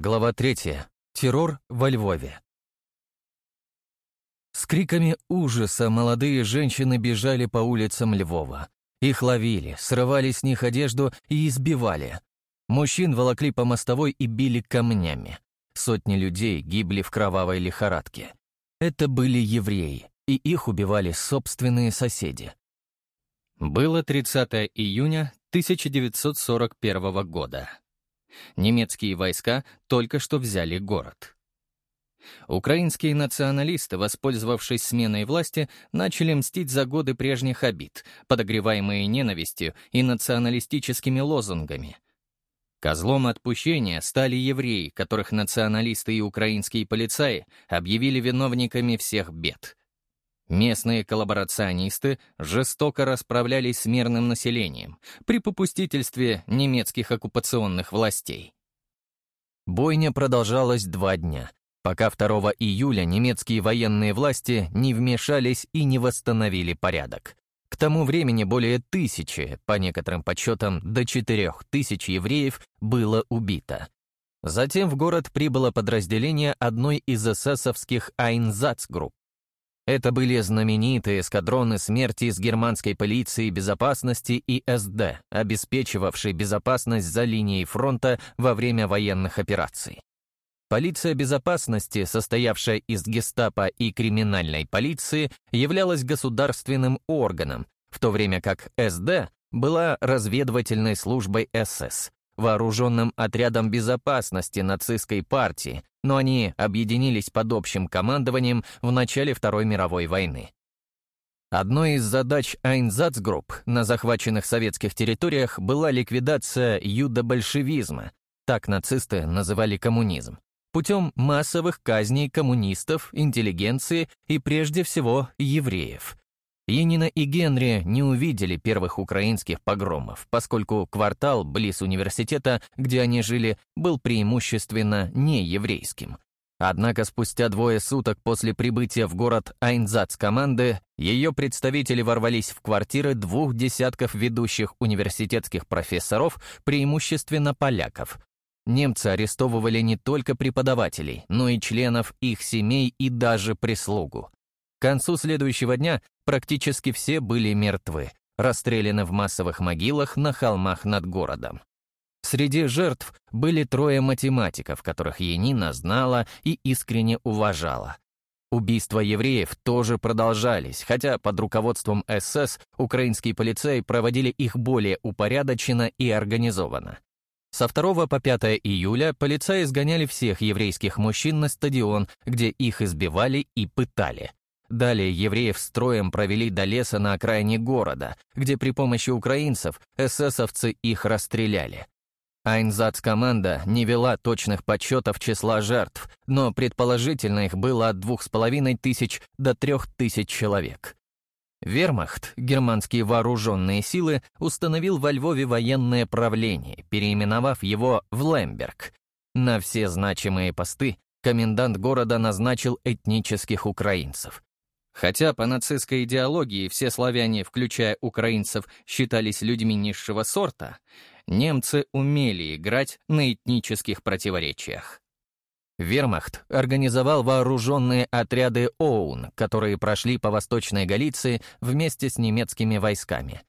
Глава 3. Террор во Львове. С криками ужаса молодые женщины бежали по улицам Львова. Их ловили, срывали с них одежду и избивали. Мужчин волокли по мостовой и били камнями. Сотни людей гибли в кровавой лихорадке. Это были евреи, и их убивали собственные соседи. Было 30 июня 1941 года. Немецкие войска только что взяли город. Украинские националисты, воспользовавшись сменой власти, начали мстить за годы прежних обид, подогреваемые ненавистью и националистическими лозунгами. Козлом отпущения стали евреи, которых националисты и украинские полицаи объявили виновниками всех бед. Местные коллаборационисты жестоко расправлялись с мирным населением при попустительстве немецких оккупационных властей. Бойня продолжалась два дня, пока 2 июля немецкие военные власти не вмешались и не восстановили порядок. К тому времени более тысячи, по некоторым подсчетам до четырех тысяч евреев было убито. Затем в город прибыло подразделение одной из эсэсовских Айнзацгрупп, это были знаменитые эскадроны смерти из германской полиции безопасности и СД, обеспечивавшие безопасность за линией фронта во время военных операций. Полиция безопасности, состоявшая из гестапо и криминальной полиции, являлась государственным органом, в то время как СД была разведывательной службой СС, вооруженным отрядом безопасности нацистской партии, но они объединились под общим командованием в начале Второй мировой войны. Одной из задач Айнзацгрупп на захваченных советских территориях была ликвидация юдобольшевизма, так нацисты называли коммунизм, путем массовых казней коммунистов, интеллигенции и прежде всего евреев, Янина и Генри не увидели первых украинских погромов, поскольку квартал близ университета, где они жили, был преимущественно нееврейским. Однако спустя двое суток после прибытия в город Айнзац команды, ее представители ворвались в квартиры двух десятков ведущих университетских профессоров, преимущественно поляков. Немцы арестовывали не только преподавателей, но и членов их семей и даже прислугу. К концу следующего дня практически все были мертвы, расстреляны в массовых могилах на холмах над городом. Среди жертв были трое математиков, которых Янина знала и искренне уважала. Убийства евреев тоже продолжались, хотя под руководством СС украинские полицеи проводили их более упорядоченно и организованно. Со 2 по 5 июля полицаи изгоняли всех еврейских мужчин на стадион, где их избивали и пытали. Далее евреев строем провели до леса на окраине города, где при помощи украинцев эсэсовцы их расстреляли. Айнзац-команда не вела точных подсчетов числа жертв, но предположительно их было от двух с половиной тысяч до трех тысяч человек. Вермахт, германские вооруженные силы, установил во Львове военное правление, переименовав его в Лемберг. На все значимые посты комендант города назначил этнических украинцев. Хотя по нацистской идеологии все славяне, включая украинцев, считались людьми низшего сорта, немцы умели играть на этнических противоречиях. Вермахт организовал вооруженные отряды ОУН, которые прошли по Восточной Галиции вместе с немецкими войсками.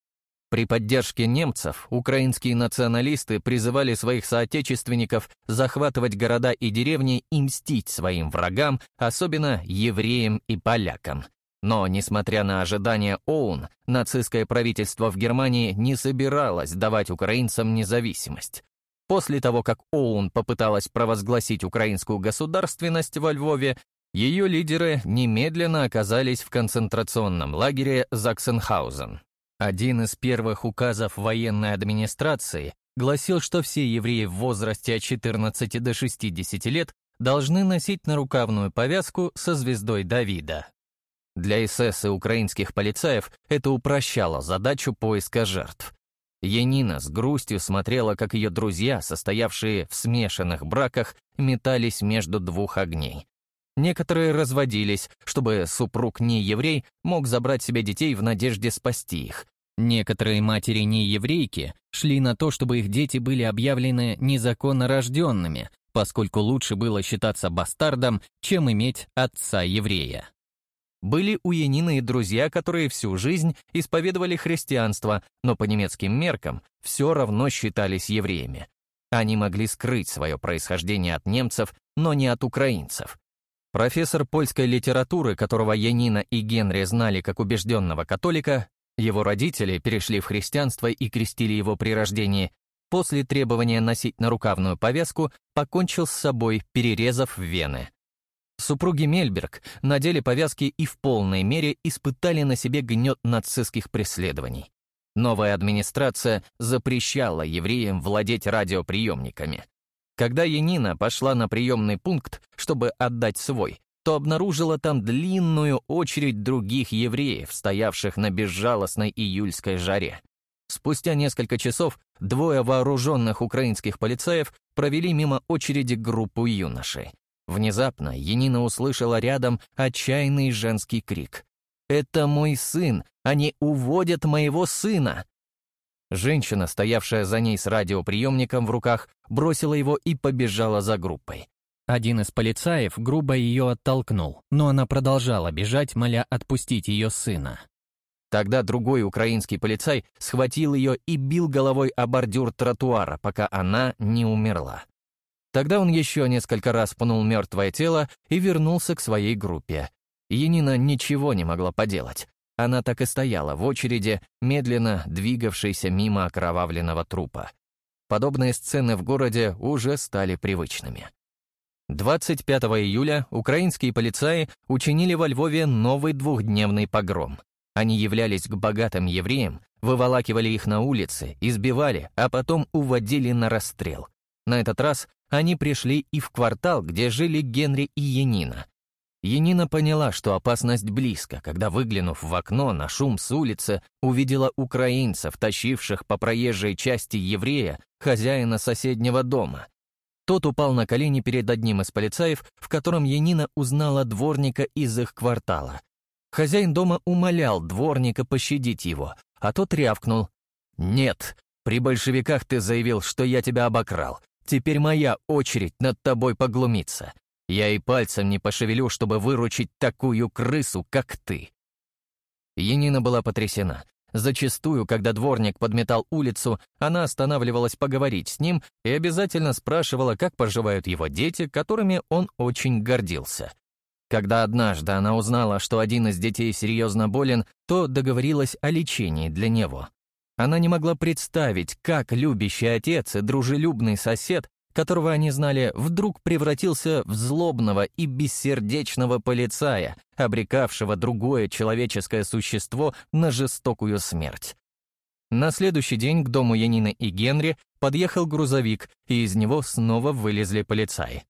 При поддержке немцев украинские националисты призывали своих соотечественников захватывать города и деревни и мстить своим врагам, особенно евреям и полякам. Но, несмотря на ожидания ОУН, нацистское правительство в Германии не собиралось давать украинцам независимость. После того, как ОУН попыталась провозгласить украинскую государственность во Львове, ее лидеры немедленно оказались в концентрационном лагере Заксенхаузен. Один из первых указов военной администрации гласил, что все евреи в возрасте от 14 до 60 лет должны носить нарукавную повязку со звездой Давида. Для СС и украинских полицаев это упрощало задачу поиска жертв. Янина с грустью смотрела, как ее друзья, состоявшие в смешанных браках, метались между двух огней. Некоторые разводились, чтобы супруг не еврей мог забрать себе детей в надежде спасти их. Некоторые матери не еврейки шли на то, чтобы их дети были объявлены незаконно рожденными, поскольку лучше было считаться бастардом, чем иметь отца-еврея. Были у Янины и друзья, которые всю жизнь исповедовали христианство, но по немецким меркам все равно считались евреями. Они могли скрыть свое происхождение от немцев, но не от украинцев. Профессор польской литературы, которого Янина и Генри знали как убежденного католика, его родители перешли в христианство и крестили его при рождении, после требования носить нарукавную повязку, покончил с собой, перерезав вены. Супруги Мельберг надели повязки и в полной мере испытали на себе гнет нацистских преследований. Новая администрация запрещала евреям владеть радиоприемниками. Когда Янина пошла на приемный пункт, чтобы отдать свой, то обнаружила там длинную очередь других евреев, стоявших на безжалостной июльской жаре. Спустя несколько часов двое вооруженных украинских полицаев провели мимо очереди группу юношей. Внезапно Енина услышала рядом отчаянный женский крик. «Это мой сын! Они уводят моего сына!» Женщина, стоявшая за ней с радиоприемником в руках, бросила его и побежала за группой. Один из полицаев грубо ее оттолкнул, но она продолжала бежать, моля отпустить ее сына. Тогда другой украинский полицай схватил ее и бил головой о бордюр тротуара, пока она не умерла. Тогда он еще несколько раз пнул мертвое тело и вернулся к своей группе. Янина ничего не могла поделать. Она так и стояла в очереди, медленно двигавшейся мимо окровавленного трупа. Подобные сцены в городе уже стали привычными. 25 июля украинские полицаи учинили во Львове новый двухдневный погром. Они являлись к богатым евреям, выволакивали их на улицы, избивали, а потом уводили на расстрел. На этот раз они пришли и в квартал, где жили Генри и Янина. Янина поняла, что опасность близко, когда, выглянув в окно на шум с улицы, увидела украинцев, тащивших по проезжей части еврея, хозяина соседнего дома. Тот упал на колени перед одним из полицаев, в котором Янина узнала дворника из их квартала. Хозяин дома умолял дворника пощадить его, а тот рявкнул. «Нет, при большевиках ты заявил, что я тебя обокрал. Теперь моя очередь над тобой поглумиться. Я и пальцем не пошевелю, чтобы выручить такую крысу, как ты». Енина была потрясена. Зачастую, когда дворник подметал улицу, она останавливалась поговорить с ним и обязательно спрашивала, как поживают его дети, которыми он очень гордился. Когда однажды она узнала, что один из детей серьезно болен, то договорилась о лечении для него. Она не могла представить, как любящий отец и дружелюбный сосед, которого они знали, вдруг превратился в злобного и бессердечного полицая, обрекавшего другое человеческое существо на жестокую смерть. На следующий день к дому Янины и Генри подъехал грузовик, и из него снова вылезли полицаи.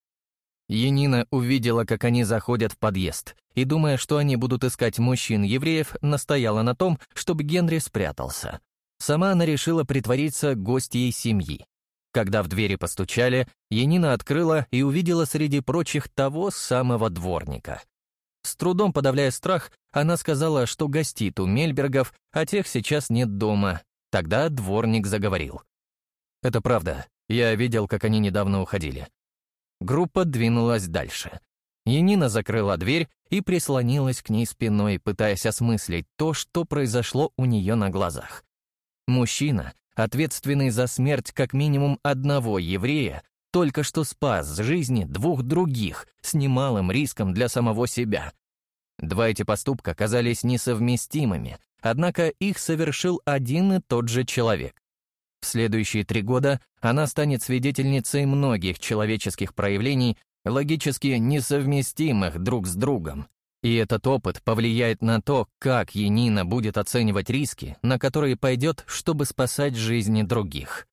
Янина увидела, как они заходят в подъезд, и, думая, что они будут искать мужчин-евреев, настояла на том, чтобы Генри спрятался. Сама она решила притвориться гостьей семьи. Когда в двери постучали, Янина открыла и увидела среди прочих того самого дворника. С трудом подавляя страх, она сказала, что гостит у Мельбергов, а тех сейчас нет дома. Тогда дворник заговорил. «Это правда. Я видел, как они недавно уходили. Группа двинулась дальше. Янина закрыла дверь и прислонилась к ней спиной, пытаясь осмыслить то, что произошло у нее на глазах. Мужчина, ответственный за смерть как минимум одного еврея, только что спас жизни двух других с немалым риском для самого себя. Два эти поступка казались несовместимыми, однако их совершил один и тот же человек. В следующие три года она станет свидетельницей многих человеческих проявлений, логически несовместимых друг с другом. И этот опыт повлияет на то, как Енина будет оценивать риски, на которые пойдет, чтобы спасать жизни других.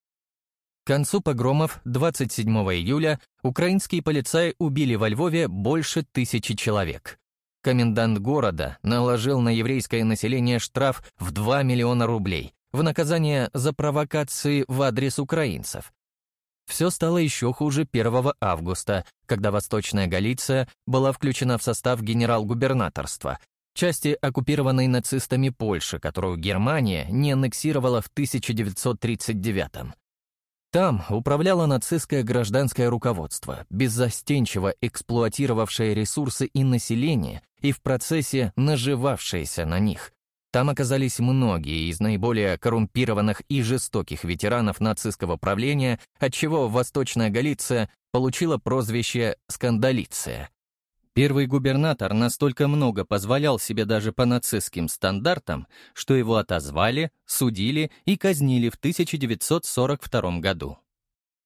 К концу погромов 27 июля украинские полицаи убили во Львове больше тысячи человек. Комендант города наложил на еврейское население штраф в 2 миллиона рублей, в наказание за провокации в адрес украинцев. Все стало еще хуже 1 августа, когда Восточная Галиция была включена в состав генерал-губернаторства, части оккупированной нацистами Польши, которую Германия не аннексировала в 1939 -м. Там управляло нацистское гражданское руководство, беззастенчиво эксплуатировавшее ресурсы и население и в процессе наживавшееся на них. Там оказались многие из наиболее коррумпированных и жестоких ветеранов нацистского правления, отчего Восточная Галиция получила прозвище «Скандалиция». Первый губернатор настолько много позволял себе даже по нацистским стандартам, что его отозвали, судили и казнили в 1942 году.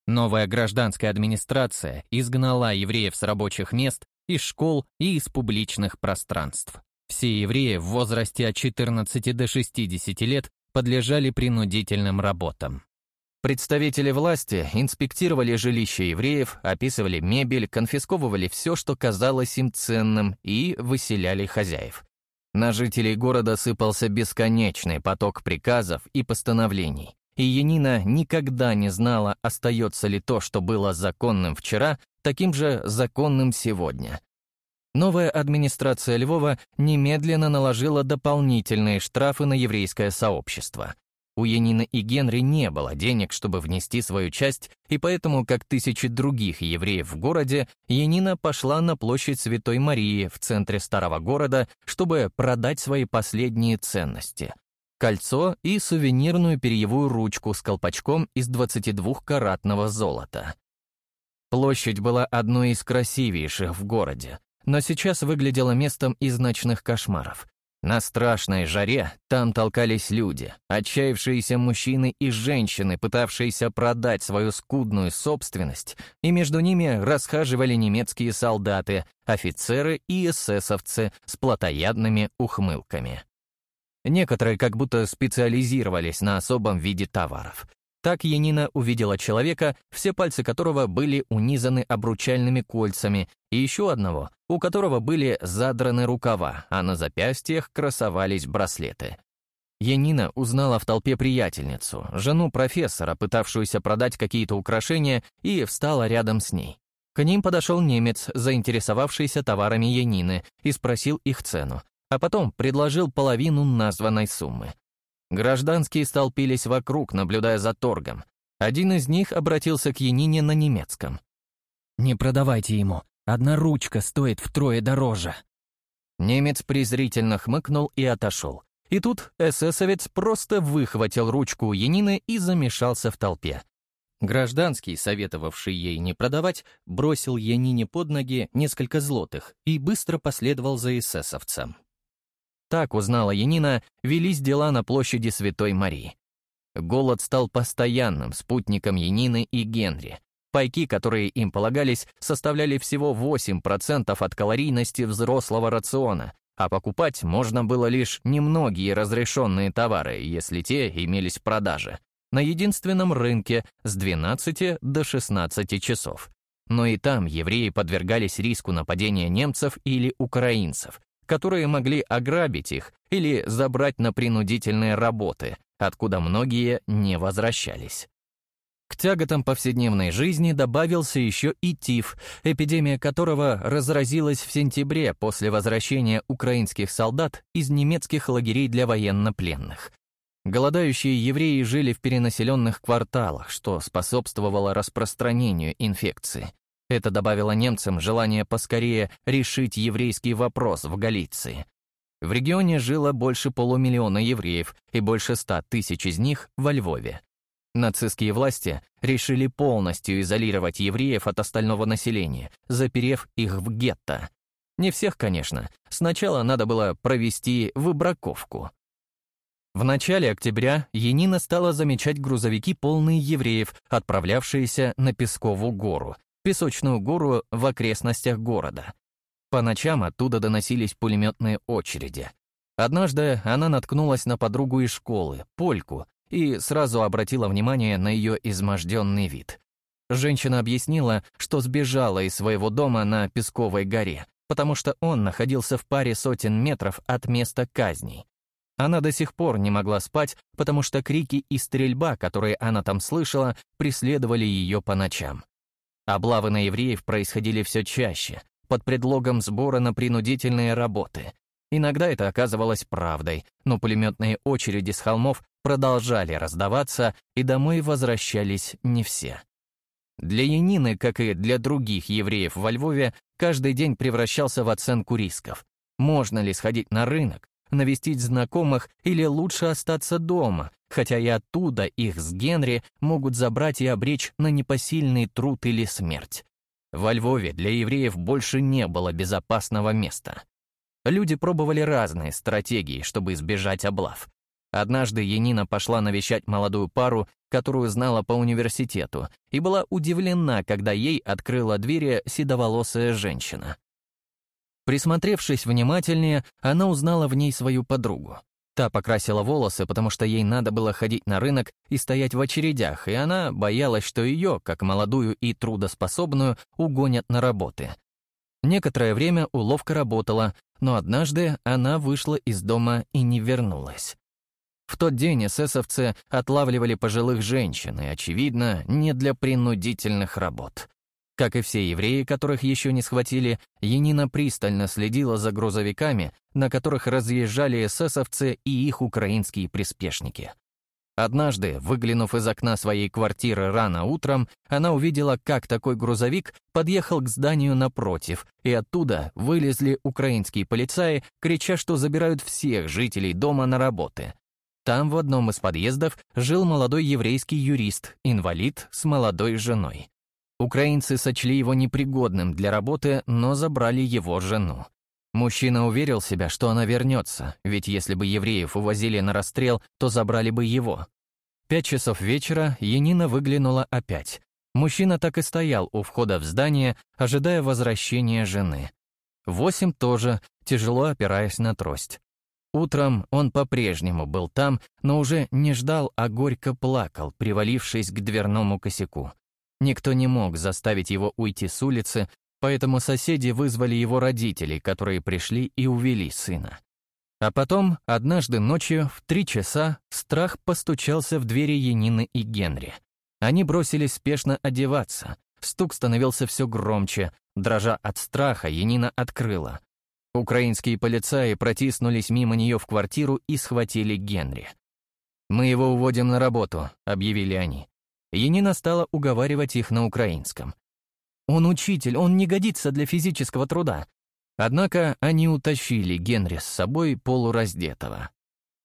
Новая гражданская администрация изгнала евреев с рабочих мест, из школ и из публичных пространств. Все евреи в возрасте от 14 до 60 лет подлежали принудительным работам. Представители власти инспектировали жилища евреев, описывали мебель, конфисковывали все, что казалось им ценным, и выселяли хозяев. На жителей города сыпался бесконечный поток приказов и постановлений, и Янина никогда не знала, остается ли то, что было законным вчера, таким же законным сегодня. Новая администрация Львова немедленно наложила дополнительные штрафы на еврейское сообщество. У Янины и Генри не было денег, чтобы внести свою часть, и поэтому, как тысячи других евреев в городе, Янина пошла на площадь Святой Марии в центре старого города, чтобы продать свои последние ценности — кольцо и сувенирную перьевую ручку с колпачком из 22-каратного золота. Площадь была одной из красивейших в городе, но сейчас выглядела местом из ночных кошмаров. На страшной жаре там толкались люди, отчаявшиеся мужчины и женщины, пытавшиеся продать свою скудную собственность, и между ними расхаживали немецкие солдаты, офицеры и эсэсовцы с плотоядными ухмылками. Некоторые как будто специализировались на особом виде товаров. Так Янина увидела человека, все пальцы которого были унизаны обручальными кольцами, и еще одного, у которого были задраны рукава, а на запястьях красовались браслеты. Янина узнала в толпе приятельницу, жену профессора, пытавшуюся продать какие-то украшения, и встала рядом с ней. К ним подошел немец, заинтересовавшийся товарами Янины, и спросил их цену, а потом предложил половину названной суммы. Гражданские столпились вокруг, наблюдая за торгом. Один из них обратился к Янине на немецком. «Не продавайте ему, одна ручка стоит втрое дороже». Немец презрительно хмыкнул и отошел. И тут эсэсовец просто выхватил ручку у Янины и замешался в толпе. Гражданский, советовавший ей не продавать, бросил Янине под ноги несколько злотых и быстро последовал за эсэсовцем. Так узнала Янина, велись дела на площади Святой Марии. Голод стал постоянным спутником Янины и Генри. Пайки, которые им полагались, составляли всего 8% от калорийности взрослого рациона, а покупать можно было лишь немногие разрешенные товары, если те имелись в продаже, на единственном рынке с 12 до 16 часов. Но и там евреи подвергались риску нападения немцев или украинцев, которые могли ограбить их или забрать на принудительные работы, откуда многие не возвращались. К тяготам повседневной жизни добавился еще и тиф, эпидемия которого разразилась в сентябре после возвращения украинских солдат из немецких лагерей для военнопленных. Голодающие евреи жили в перенаселенных кварталах, что способствовало распространению инфекции. Это добавило немцам желание поскорее решить еврейский вопрос в Галиции. В регионе жило больше полумиллиона евреев, и больше ста тысяч из них во Львове. Нацистские власти решили полностью изолировать евреев от остального населения, заперев их в гетто. Не всех, конечно. Сначала надо было провести выбраковку. В начале октября Енина стала замечать грузовики, полные евреев, отправлявшиеся на Пескову гору, песочную гору в окрестностях города. По ночам оттуда доносились пулеметные очереди. Однажды она наткнулась на подругу из школы, Польку, и сразу обратила внимание на ее изможденный вид. Женщина объяснила, что сбежала из своего дома на Песковой горе, потому что он находился в паре сотен метров от места казней. Она до сих пор не могла спать, потому что крики и стрельба, которые она там слышала, преследовали ее по ночам. Облавы на евреев происходили все чаще, под предлогом сбора на принудительные работы. Иногда это оказывалось правдой, но пулеметные очереди с холмов продолжали раздаваться, и домой возвращались не все. Для Янины, как и для других евреев во Львове, каждый день превращался в оценку рисков. Можно ли сходить на рынок, навестить знакомых или лучше остаться дома, хотя и оттуда их с Генри могут забрать и обречь на непосильный труд или смерть. Во Львове для евреев больше не было безопасного места. Люди пробовали разные стратегии, чтобы избежать облав. Однажды Янина пошла навещать молодую пару, которую знала по университету, и была удивлена, когда ей открыла двери седоволосая женщина. Присмотревшись внимательнее, она узнала в ней свою подругу. Та покрасила волосы, потому что ей надо было ходить на рынок и стоять в очередях, и она боялась, что ее, как молодую и трудоспособную, угонят на работы. Некоторое время уловка работала, но однажды она вышла из дома и не вернулась. В тот день эсэсовцы отлавливали пожилых женщин, и, очевидно, не для принудительных работ. Как и все евреи, которых еще не схватили, Янина пристально следила за грузовиками, на которых разъезжали эсэсовцы и их украинские приспешники. Однажды, выглянув из окна своей квартиры рано утром, она увидела, как такой грузовик подъехал к зданию напротив, и оттуда вылезли украинские полицаи, крича, что забирают всех жителей дома на работы. Там в одном из подъездов жил молодой еврейский юрист, инвалид с молодой женой. Украинцы сочли его непригодным для работы, но забрали его жену. Мужчина уверил себя, что она вернется, ведь если бы евреев увозили на расстрел, то забрали бы его. Пять часов вечера Янина выглянула опять. Мужчина так и стоял у входа в здание, ожидая возвращения жены. Восемь тоже, тяжело опираясь на трость. Утром он по-прежнему был там, но уже не ждал, а горько плакал, привалившись к дверному косяку. Никто не мог заставить его уйти с улицы, поэтому соседи вызвали его родителей, которые пришли и увели сына. А потом, однажды ночью, в три часа, страх постучался в двери Янины и Генри. Они бросились спешно одеваться. Стук становился все громче. Дрожа от страха, Янина открыла. Украинские полицаи протиснулись мимо нее в квартиру и схватили Генри. «Мы его уводим на работу», — объявили они. Янина стала уговаривать их на украинском. «Он учитель, он не годится для физического труда». Однако они утащили Генри с собой полураздетого.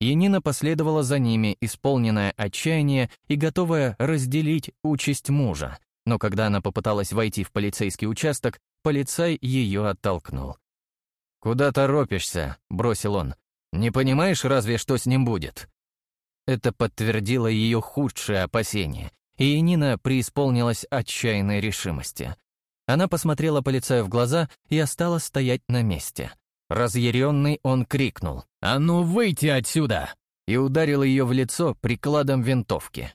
Янина последовала за ними, исполненная отчаяния и готовая разделить участь мужа. Но когда она попыталась войти в полицейский участок, полицай ее оттолкнул. «Куда торопишься?» — бросил он. «Не понимаешь разве, что с ним будет?» Это подтвердило ее худшие опасения, и Нина преисполнилась отчаянной решимости. Она посмотрела полицаю в глаза и осталась стоять на месте. Разъяренный он крикнул «А ну выйти отсюда!» и ударил ее в лицо прикладом винтовки.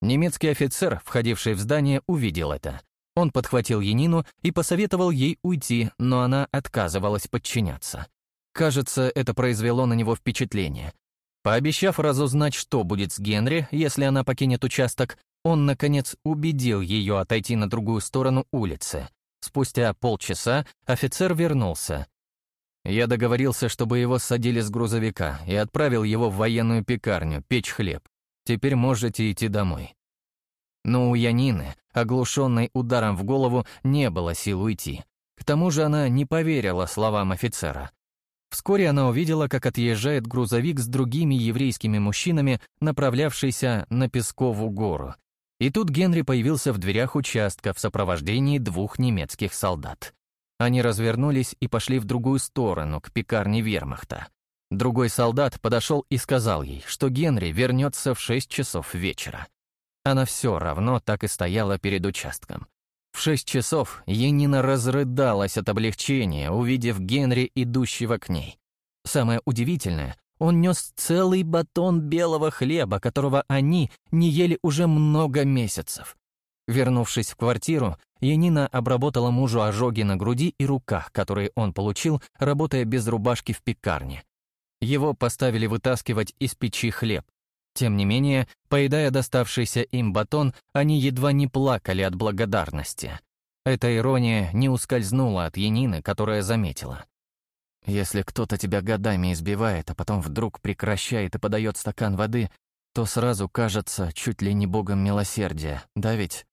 Немецкий офицер, входивший в здание, увидел это. Он подхватил Янину и посоветовал ей уйти, но она отказывалась подчиняться. Кажется, это произвело на него впечатление. Пообещав разузнать, что будет с Генри, если она покинет участок, он, наконец, убедил ее отойти на другую сторону улицы. Спустя полчаса офицер вернулся. Я договорился, чтобы его садили с грузовика и отправил его в военную пекарню печь хлеб. Теперь можете идти домой. Но у Янины, оглушенной ударом в голову, не было сил уйти. К тому же она не поверила словам офицера. Вскоре она увидела, как отъезжает грузовик с другими еврейскими мужчинами, направлявшийся на Пескову гору. И тут Генри появился в дверях участка в сопровождении двух немецких солдат. Они развернулись и пошли в другую сторону, к пекарне вермахта. Другой солдат подошел и сказал ей, что Генри вернется в 6 часов вечера. Она все равно так и стояла перед участком. В шесть часов Енина разрыдалась от облегчения, увидев Генри, идущего к ней. Самое удивительное, он нес целый батон белого хлеба, которого они не ели уже много месяцев. Вернувшись в квартиру, Янина обработала мужу ожоги на груди и руках, которые он получил, работая без рубашки в пекарне. Его поставили вытаскивать из печи хлеб. Тем не менее, поедая доставшийся им батон, они едва не плакали от благодарности. Эта ирония не ускользнула от Янины, которая заметила. Если кто-то тебя годами избивает, а потом вдруг прекращает и подает стакан воды, то сразу кажется чуть ли не богом милосердия, да ведь?